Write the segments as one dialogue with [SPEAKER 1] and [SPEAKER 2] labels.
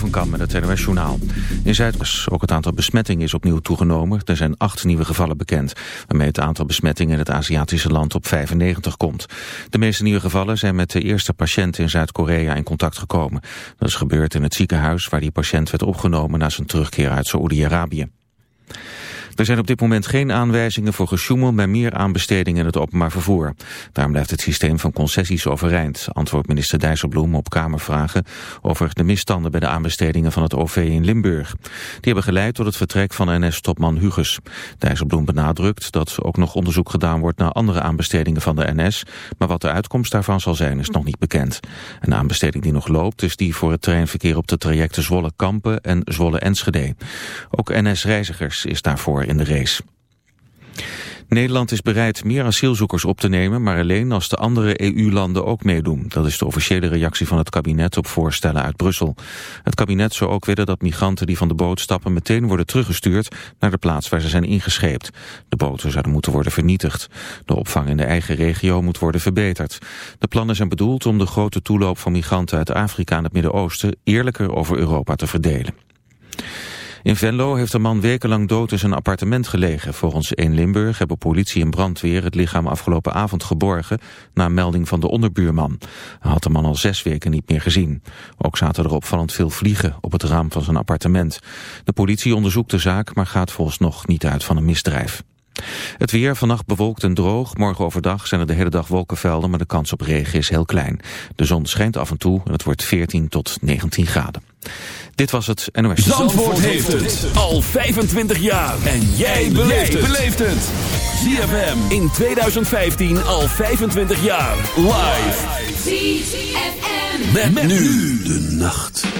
[SPEAKER 1] van Kam met het NOS Journaal. In Zuid ook het aantal besmettingen is opnieuw toegenomen. Er zijn acht nieuwe gevallen bekend, waarmee het aantal besmettingen in het Aziatische land op 95 komt. De meeste nieuwe gevallen zijn met de eerste patiënt in Zuid-Korea in contact gekomen. Dat is gebeurd in het ziekenhuis waar die patiënt werd opgenomen na zijn terugkeer uit Saoedi-Arabië. Er zijn op dit moment geen aanwijzingen voor gesjoemel met meer aanbestedingen in het openbaar vervoer. Daarom blijft het systeem van concessies overeind, antwoordt minister Dijsselbloem op Kamervragen over de misstanden bij de aanbestedingen van het OV in Limburg. Die hebben geleid tot het vertrek van NS-topman Huges. Dijsselbloem benadrukt dat ook nog onderzoek gedaan wordt naar andere aanbestedingen van de NS, maar wat de uitkomst daarvan zal zijn is nog niet bekend. Een aanbesteding die nog loopt is die voor het treinverkeer op de trajecten Zwolle-Kampen en Zwolle-Enschede. Ook NS-reizigers is daarvoor in de race. Nederland is bereid meer asielzoekers op te nemen, maar alleen als de andere EU-landen ook meedoen. Dat is de officiële reactie van het kabinet op voorstellen uit Brussel. Het kabinet zou ook willen dat migranten die van de boot stappen meteen worden teruggestuurd naar de plaats waar ze zijn ingescheept. De boten zouden moeten worden vernietigd. De opvang in de eigen regio moet worden verbeterd. De plannen zijn bedoeld om de grote toeloop van migranten uit Afrika en het Midden-Oosten eerlijker over Europa te verdelen. In Venlo heeft een man wekenlang dood in zijn appartement gelegen. Volgens 1 Limburg hebben politie en brandweer het lichaam afgelopen avond geborgen... na melding van de onderbuurman. Hij had de man al zes weken niet meer gezien. Ook zaten er opvallend veel vliegen op het raam van zijn appartement. De politie onderzoekt de zaak, maar gaat volgens nog niet uit van een misdrijf. Het weer vannacht bewolkt en droog. Morgen overdag zijn er de hele dag wolkenvelden, maar de kans op regen is heel klein. De zon schijnt af en toe en het wordt 14 tot 19 graden. Dit was het NOS.
[SPEAKER 2] Zandvoort, Zandvoort heeft het al 25 jaar. En jij beleeft het. ZFM in 2015 al 25 jaar. Live. ZFM. Met, met nu de nacht.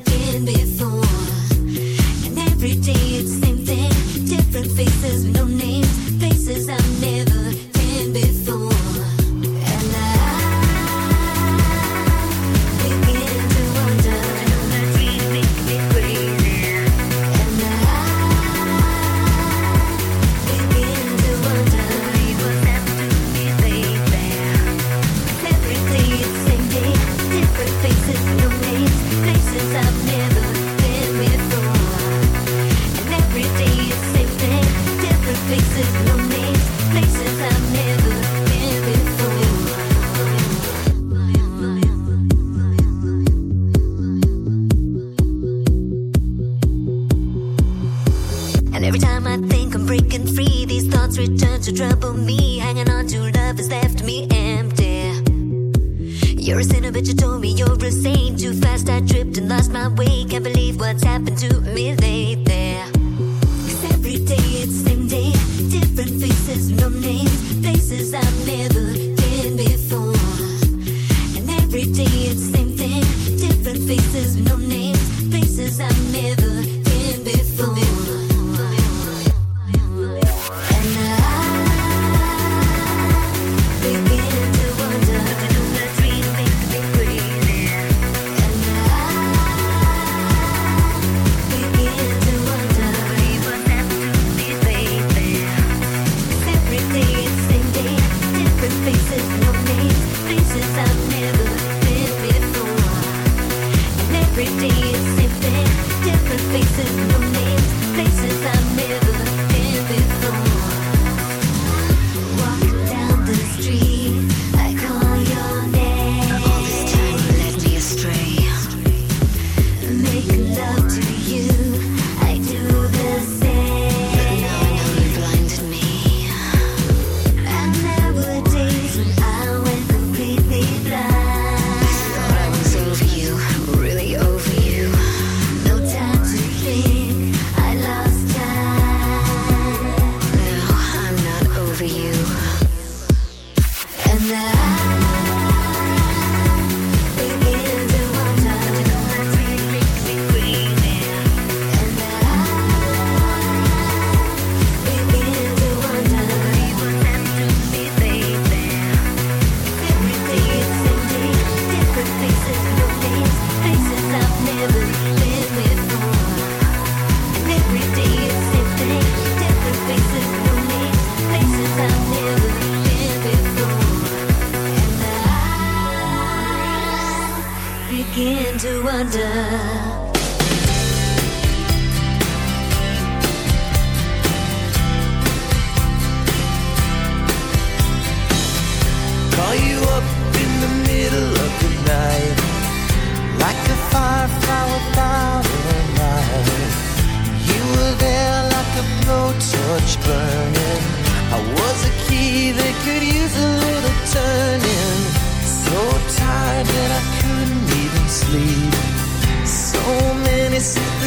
[SPEAKER 3] and Every day it's the same thing. Different faces, no names. Faces I've never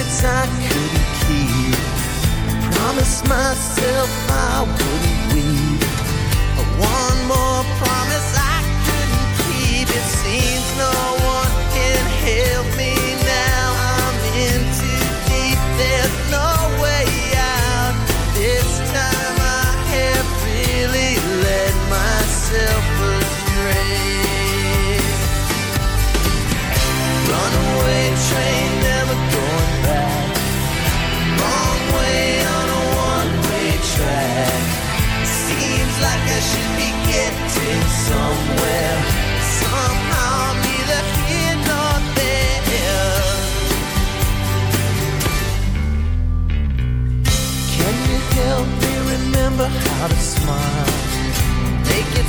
[SPEAKER 3] secrets I couldn't keep. I promised myself I would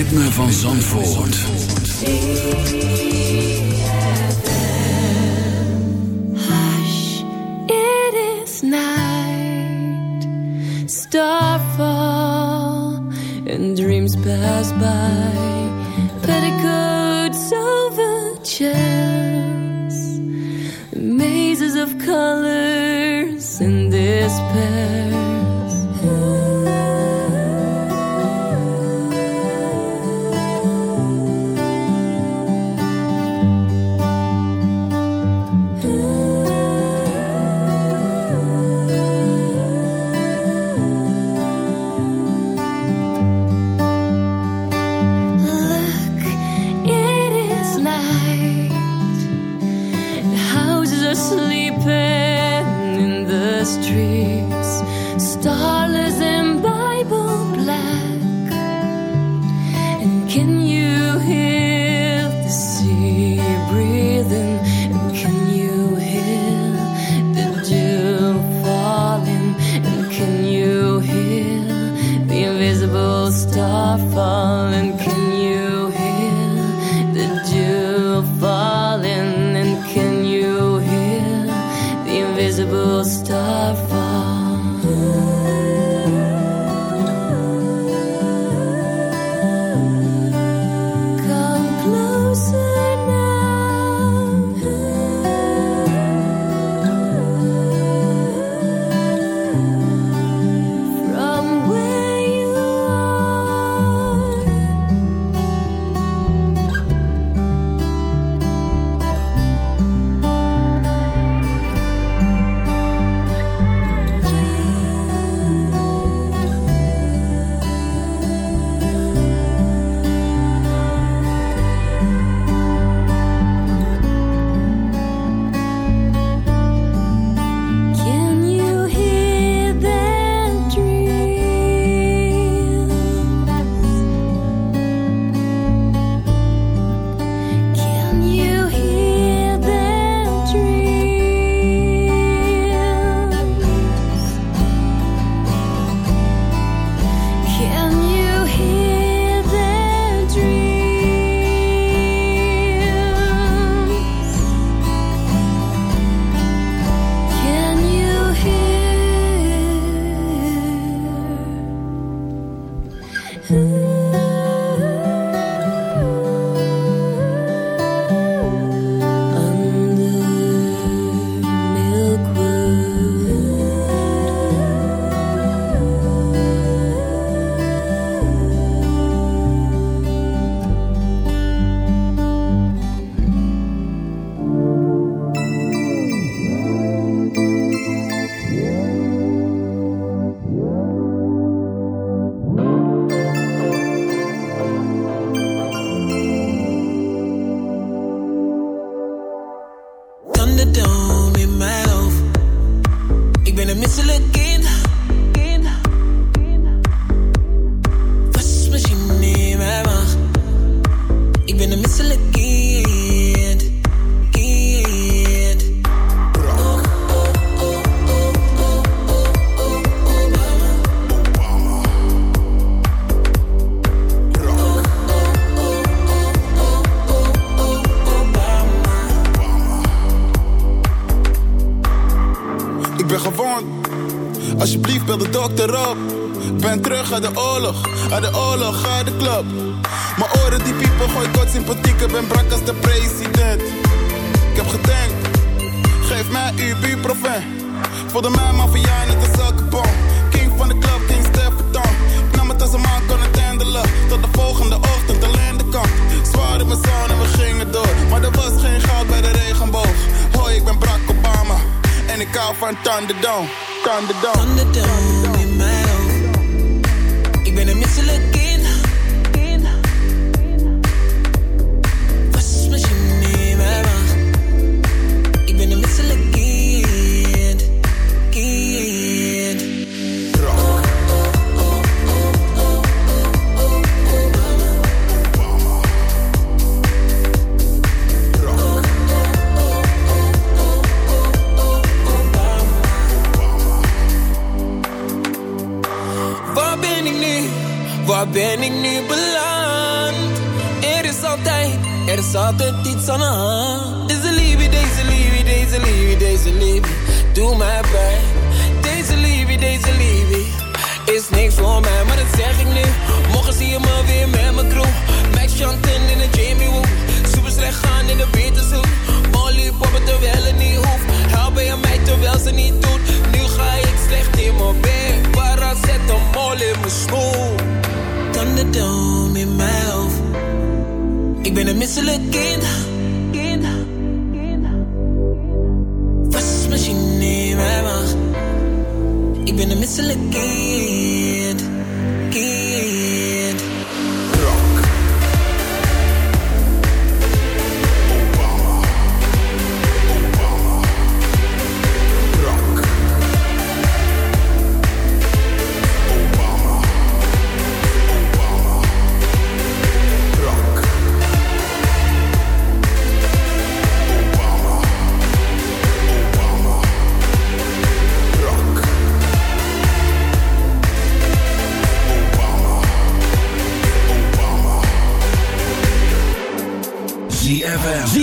[SPEAKER 3] ritme van Zandvoort. Hush, it is night. Starfall and dreams pass by. de dokter op. Ben terug uit de oorlog, uit de oorlog, uit de club. Mijn oren die piepen, gooi kort sympathieke, ben brak als de president. Ik heb gedenkt, geef mij uw buurproven. Voelde mij maar van jou niet als elke. King van de club, King Stefan. Ik nam het als een man kon het handelen. Tot de volgende ochtend alleen de kant. Zwaar in mijn zon en we gingen door. Maar er was geen goud bij de regenboog. Hoi, ik ben Barack Obama. En ik hou van
[SPEAKER 4] Thunderdome. Thunderdome. Thunderdome in mijn hoofd. Ik ben een misselijke de dom in mijn hoofd. Ik ben een misselijk kind. kind. Was machine in mijn macht. Ik ben een misselijk kind.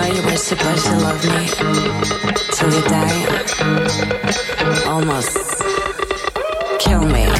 [SPEAKER 5] know you were supposed to love me till you die. Almost kill me.